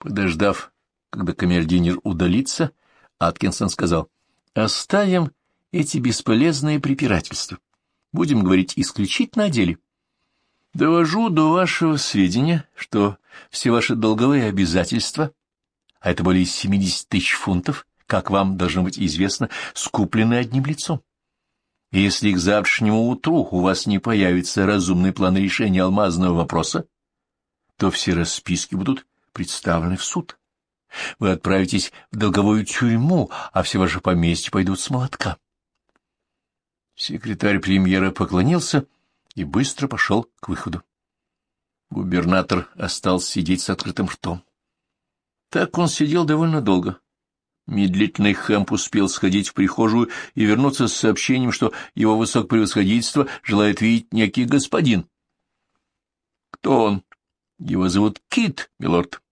Подождав, когда камердинер удалится, Аткинсон сказал, «Оставим эти бесполезные препирательства. Будем говорить исключительно о деле. Довожу до вашего сведения, что все ваши долговые обязательства, а это более 70 тысяч фунтов, как вам должно быть известно, скуплены одним лицом. Если к завтрашнему утру у вас не появится разумный план решения алмазного вопроса, то все расписки будут представлены в суд. Вы отправитесь в долговую тюрьму, а все ваши поместья пойдут с молотка. Секретарь премьера поклонился и быстро пошел к выходу. Губернатор остался сидеть с открытым ртом. Так он сидел довольно долго. Медлительный Хэмп успел сходить в прихожую и вернуться с сообщением, что его высокопревосходительство желает видеть некий господин. — Кто он? — Его зовут Кит, милорд.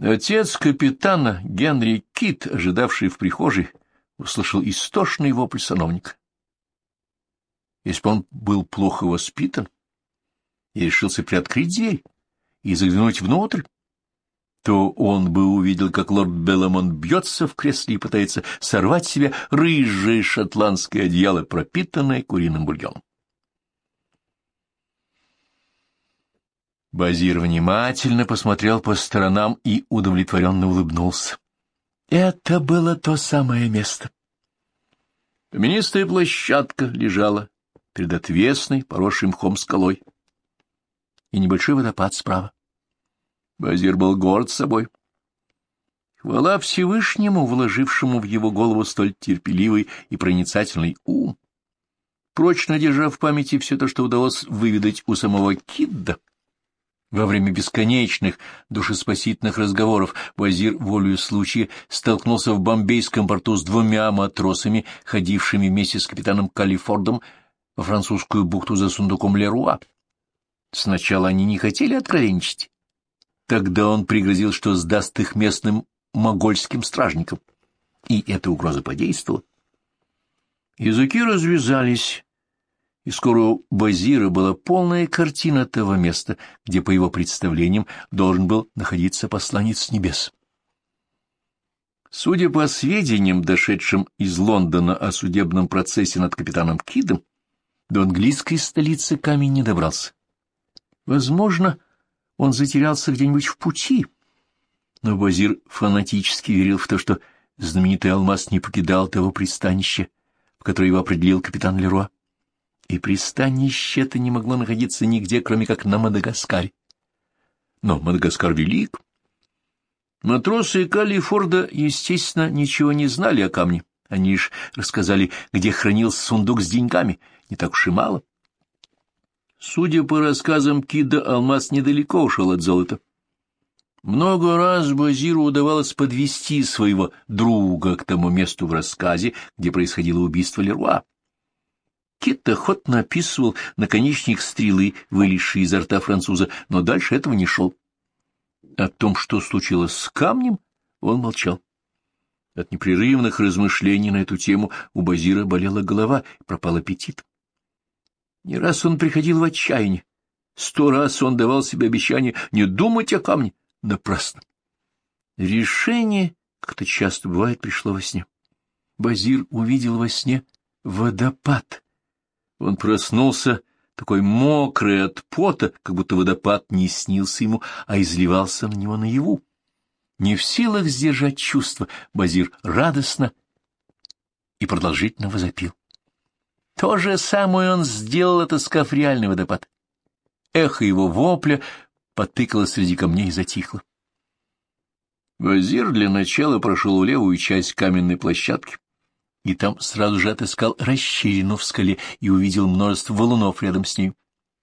Отец капитана Генри Кит, ожидавший в прихожей, услышал истошный вопль сановника. Если бы он был плохо воспитан и решился приоткрыть дверь и заглянуть внутрь, то он бы увидел, как лорд Белламон бьется в кресле и пытается сорвать с себя рыжее шотландское одеяло, пропитанное куриным бульоном. Базир внимательно посмотрел по сторонам и удовлетворенно улыбнулся. Это было то самое место. Каменистая площадка лежала перед отвесной, поросшей мхом скалой, и небольшой водопад справа. Базир был горд собой. Хвала Всевышнему, вложившему в его голову столь терпеливый и проницательный ум, прочно держа в памяти все то, что удалось выведать у самого Кидда. Во время бесконечных душеспасительных разговоров Вазир волею случая столкнулся в бомбейском порту с двумя матросами, ходившими вместе с капитаном Калифордом во французскую бухту за сундуком Леруа. Сначала они не хотели откровенничать, Тогда он пригрозил, что сдаст их местным могольским стражникам. И эта угроза подействовала. Языки развязались, и скоро у Базира была полная картина того места, где, по его представлениям, должен был находиться посланец небес. Судя по сведениям, дошедшим из Лондона о судебном процессе над капитаном Кидом, до английской столицы камень не добрался. Возможно, он затерялся где-нибудь в пути. Но Базир фанатически верил в то, что знаменитый алмаз не покидал того пристанища, в которое его определил капитан Леруа. И пристанище это не могло находиться нигде, кроме как на Мадагаскаре. Но Мадагаскар велик. Матросы Калифорда, естественно, ничего не знали о камне. Они лишь рассказали, где хранился сундук с деньгами, не так уж и мало. Судя по рассказам Кида, алмаз недалеко ушел от золота. Много раз Базиру удавалось подвести своего друга к тому месту в рассказе, где происходило убийство Леруа. Кит охотно описывал наконечник стрелы, вылезшей изо рта француза, но дальше этого не шел. О том, что случилось с камнем, он молчал. От непрерывных размышлений на эту тему у Базира болела голова и пропал аппетит. Не раз он приходил в отчаяние. Сто раз он давал себе обещание не думать о камне. Напрасно. Решение, как это часто бывает, пришло во сне. Базир увидел во сне водопад. Он проснулся такой мокрый от пота, как будто водопад не снился ему, а изливался на него наяву. Не в силах сдержать чувства, Базир радостно и продолжительно возопил. То же самое он сделал, отыскав реальный водопад. Эхо его вопля потыкало среди камней и затихло. Вазир для начала прошел в левую часть каменной площадки, и там сразу же отыскал расщелину в скале и увидел множество валунов рядом с ней.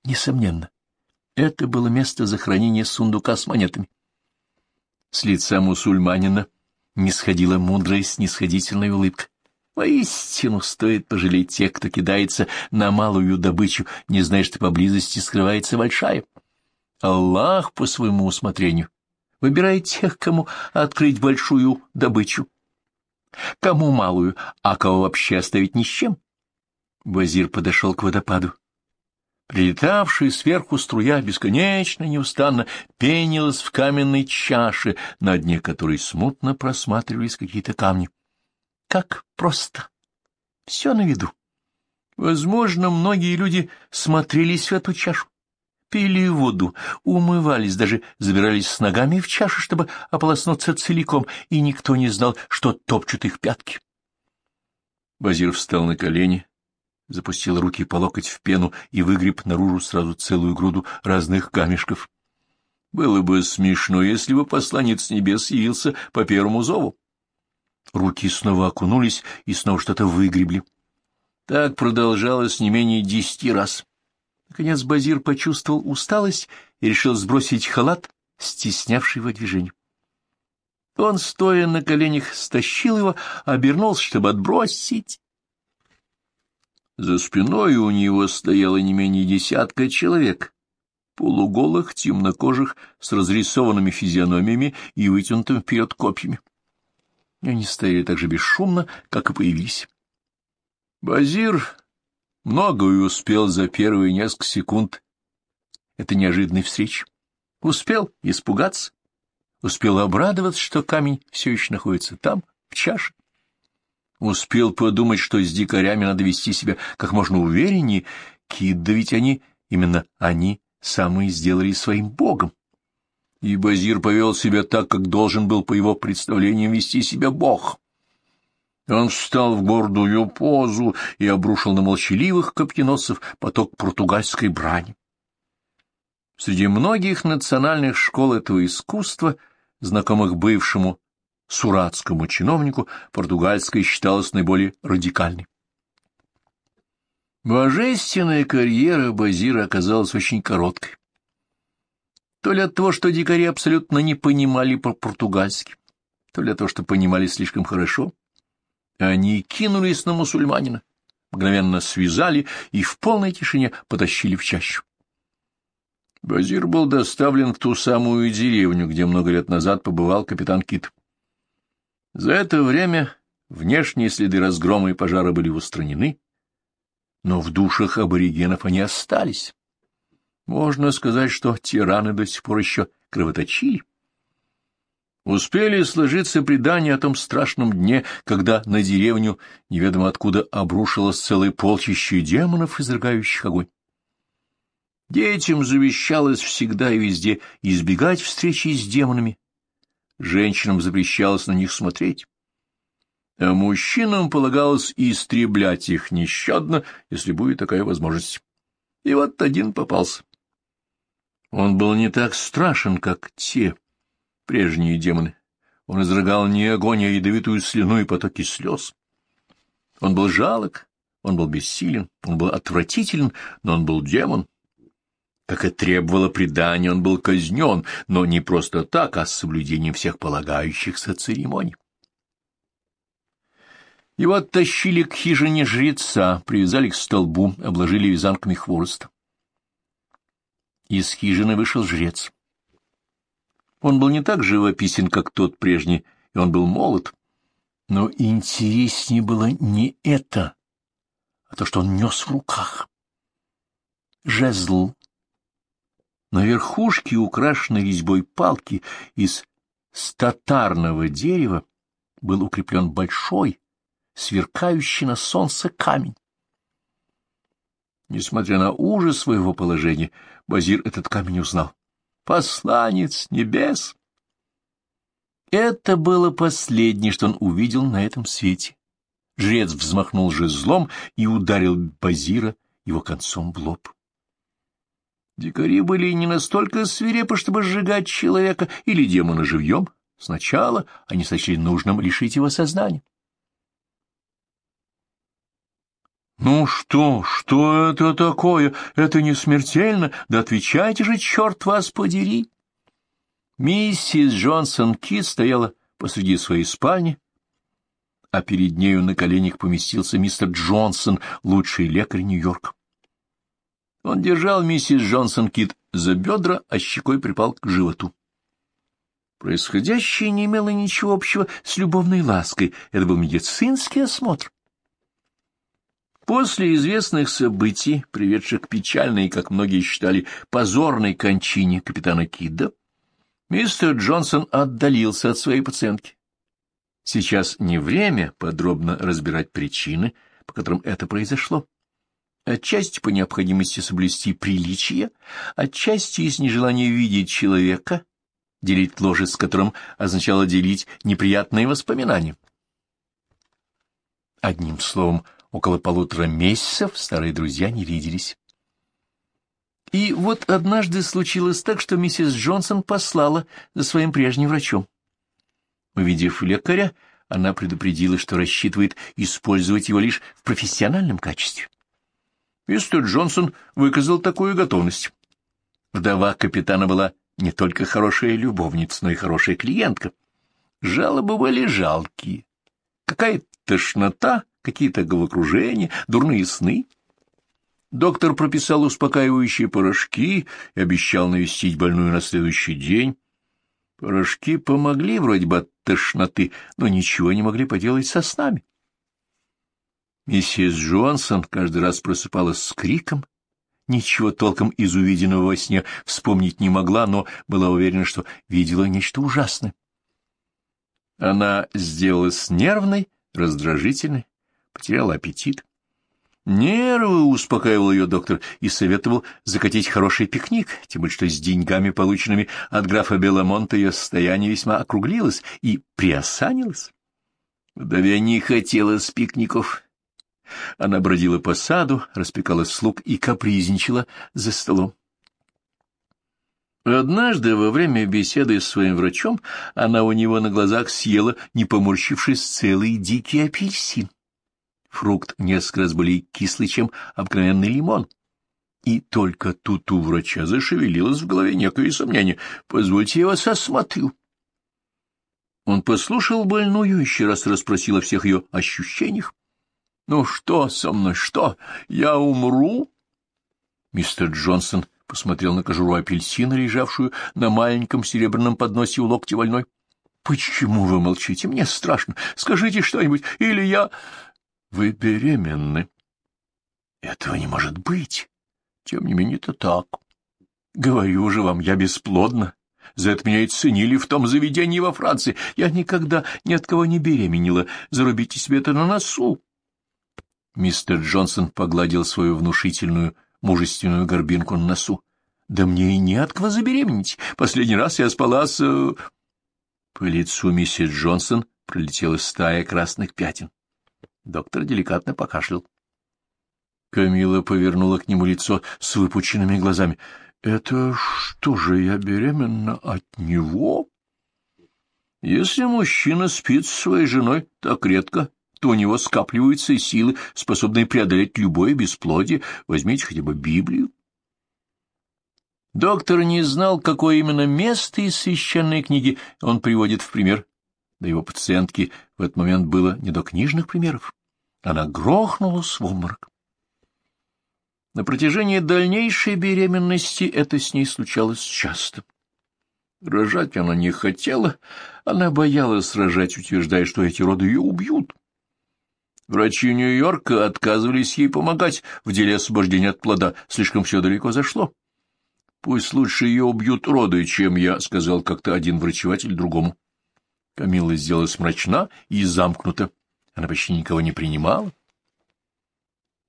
Несомненно, это было место захоронения сундука с монетами. С лица мусульманина не сходила мудрая снисходительная улыбка. Воистину стоит пожалеть тех, кто кидается на малую добычу, не зная, что поблизости скрывается большая. Аллах по своему усмотрению выбирает тех, кому открыть большую добычу, кому малую, а кого вообще оставить ни с чем. Базир подошел к водопаду. Прилетавшая сверху струя бесконечно неустанно пенилась в каменной чаше, на дне которой смутно просматривались какие-то камни. Как просто! Все на виду. Возможно, многие люди смотрелись в эту чашу, пили воду, умывались, даже забирались с ногами в чашу, чтобы ополоснуться целиком, и никто не знал, что топчут их пятки. Базир встал на колени, запустил руки по локоть в пену и выгреб наружу сразу целую груду разных камешков. Было бы смешно, если бы посланец небес явился по первому зову. Руки снова окунулись и снова что-то выгребли. Так продолжалось не менее десяти раз. Наконец Базир почувствовал усталость и решил сбросить халат, стеснявший его движение. Он, стоя на коленях, стащил его, обернулся, чтобы отбросить. За спиной у него стояло не менее десятка человек, полуголых, темнокожих, с разрисованными физиономиями и вытянутым вперед копьями. Они стояли так же бесшумно, как и появились. Базир многое успел за первые несколько секунд. Это неожиданной встречи. Успел испугаться, успел обрадоваться, что камень все еще находится там, в чаше. Успел подумать, что с дикарями надо вести себя как можно увереннее, да ведь они, именно они, самые сделали своим богом. И Базир повел себя так, как должен был по его представлениям вести себя бог. Он встал в гордую позу и обрушил на молчаливых копьеносцев поток португальской брани. Среди многих национальных школ этого искусства, знакомых бывшему суратскому чиновнику, португальская считалась наиболее радикальной. Божественная карьера Базира оказалась очень короткой. То ли от того, что дикари абсолютно не понимали по-португальски, то ли от того, что понимали слишком хорошо, они кинулись на мусульманина, мгновенно связали и в полной тишине потащили в чащу. Базир был доставлен в ту самую деревню, где много лет назад побывал капитан Кит. За это время внешние следы разгрома и пожара были устранены, но в душах аборигенов они остались. Можно сказать, что тираны до сих пор еще кровоточили. Успели сложиться предания о том страшном дне, когда на деревню неведомо откуда обрушилось целое полчище демонов, изрыгающих огонь. Детям завещалось всегда и везде избегать встречи с демонами. Женщинам запрещалось на них смотреть. А мужчинам полагалось истреблять их нещадно, если будет такая возможность. И вот один попался. Он был не так страшен, как те прежние демоны. Он изрыгал не огонь, а ядовитую слюну и потоки слез. Он был жалок, он был бессилен, он был отвратителен, но он был демон. Как и требовало предание, он был казнен, но не просто так, а с соблюдением всех полагающихся церемоний. Его оттащили к хижине жреца, привязали к столбу, обложили вязанками хвороста. Из хижины вышел жрец. Он был не так живописен, как тот прежний, и он был молод. Но интереснее было не это, а то, что он нес в руках. Жезл. На верхушке, украшенной резьбой палки из статарного дерева, был укреплен большой, сверкающий на солнце камень. Несмотря на ужас своего положения, Базир этот камень узнал посланец небес. Это было последнее, что он увидел на этом свете. Жрец взмахнул жезлом и ударил Базира его концом в лоб. Дикари были не настолько свирепы, чтобы сжигать человека или демона живьем. Сначала они сочли нужным лишить его сознания. «Ну что, что это такое? Это не смертельно? Да отвечайте же, черт вас подери!» Миссис Джонсон Кит стояла посреди своей спальни, а перед нею на коленях поместился мистер Джонсон, лучший лекарь Нью-Йорка. Он держал миссис Джонсон Кит за бедра, а щекой припал к животу. Происходящее не имело ничего общего с любовной лаской, это был медицинский осмотр. После известных событий, приведших к печальной, как многие считали, позорной кончине капитана Кидда, мистер Джонсон отдалился от своей пациентки. Сейчас не время подробно разбирать причины, по которым это произошло. Отчасти по необходимости соблюсти приличие, отчасти из нежелания видеть человека, делить ложе с которым означало делить неприятные воспоминания. Одним словом, около полутора месяцев старые друзья не виделись. И вот однажды случилось так, что миссис Джонсон послала за своим прежним врачом. Увидев лекаря, она предупредила, что рассчитывает использовать его лишь в профессиональном качестве. Мистер Джонсон выказал такую готовность. Вдова капитана была не только хорошая любовница, но и хорошая клиентка. Жалобы были жалкие. Какая-то тошнота, какие-то головокружения, дурные сны. Доктор прописал успокаивающие порошки и обещал навестить больную на следующий день. Порошки помогли вроде бы от тошноты, но ничего не могли поделать со снами. Миссис Джонсон каждый раз просыпалась с криком, ничего толком из увиденного во сне вспомнить не могла, но была уверена, что видела нечто ужасное. Она сделалась нервной, раздражительной, потеряла аппетит. Нервы успокаивал ее доктор и советовал закатить хороший пикник, тем более что с деньгами, полученными от графа Беломонта, ее состояние весьма округлилось и приосанилось. Вдове не хотелось пикников. Она бродила по саду, распекала слуг и капризничала за столом. Однажды во время беседы с своим врачом она у него на глазах съела, не поморщившись, целый дикий апельсин. Фрукт несколько раз более кислый, чем обыкновенный лимон. И только тут у врача зашевелилось в голове некое сомнение. «Позвольте я вас осмотрю». Он послушал больную, еще раз расспросил о всех ее ощущениях. «Ну что со мной, что? Я умру?» Мистер Джонсон посмотрел на кожуру апельсина, лежавшую на маленьком серебряном подносе у локтя больной. «Почему вы молчите? Мне страшно. Скажите что-нибудь, или я...» «Вы беременны». «Этого не может быть. Тем не менее, это так. Говорю же вам, я бесплодна. За это меня и ценили в том заведении во Франции. Я никогда ни от кого не беременела. Зарубите себе это на носу». Мистер Джонсон погладил свою внушительную, мужественную горбинку на носу. — Да мне и не от кого забеременеть. Последний раз я спала с... Э, По лицу миссис Джонсон пролетела стая красных пятен. Доктор деликатно покашлял. Камила повернула к нему лицо с выпученными глазами. — Это что же, я беременна от него? Если мужчина спит с своей женой так редко, то у него скапливаются силы, способные преодолеть любое бесплодие. Возьмите хотя бы Библию. Доктор не знал, какое именно место из священной книги он приводит в пример. Да его пациентки в этот момент было не до книжных примеров. Она грохнулась в обморок. На протяжении дальнейшей беременности это с ней случалось часто. Рожать она не хотела, она боялась рожать, утверждая, что эти роды ее убьют. Врачи Нью-Йорка отказывались ей помогать в деле освобождения от плода, слишком все далеко зашло. «Пусть лучше ее убьют роды, чем я», — сказал как-то один врачеватель другому. Камилла сделалась мрачна и замкнута. Она почти никого не принимала.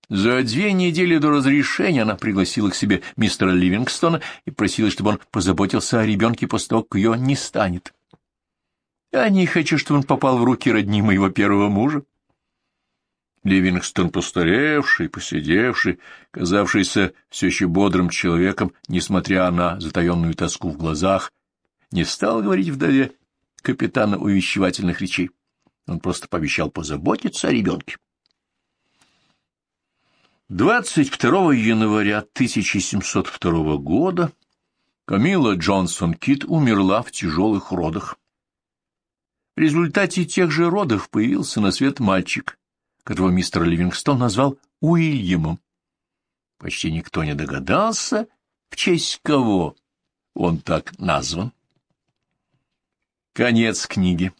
За две недели до разрешения она пригласила к себе мистера Ливингстона и просила, чтобы он позаботился о ребенке после того, как ее не станет. Я не хочу, чтобы он попал в руки родни моего первого мужа. Ливингстон, постаревший, посидевший, казавшийся все еще бодрым человеком, несмотря на затаенную тоску в глазах, не стал говорить вдове капитана увещевательных речей. Он просто пообещал позаботиться о ребенке. 22 января 1702 года Камила Джонсон Кит умерла в тяжелых родах. В результате тех же родов появился на свет мальчик, которого мистер Ливингстон назвал Уильямом. Почти никто не догадался, в честь кого он так назван. Конец книги.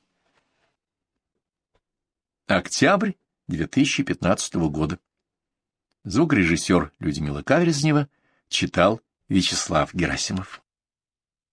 Октябрь 2015 года. Звукорежиссер Людмила Каверзнева читал Вячеслав Герасимов.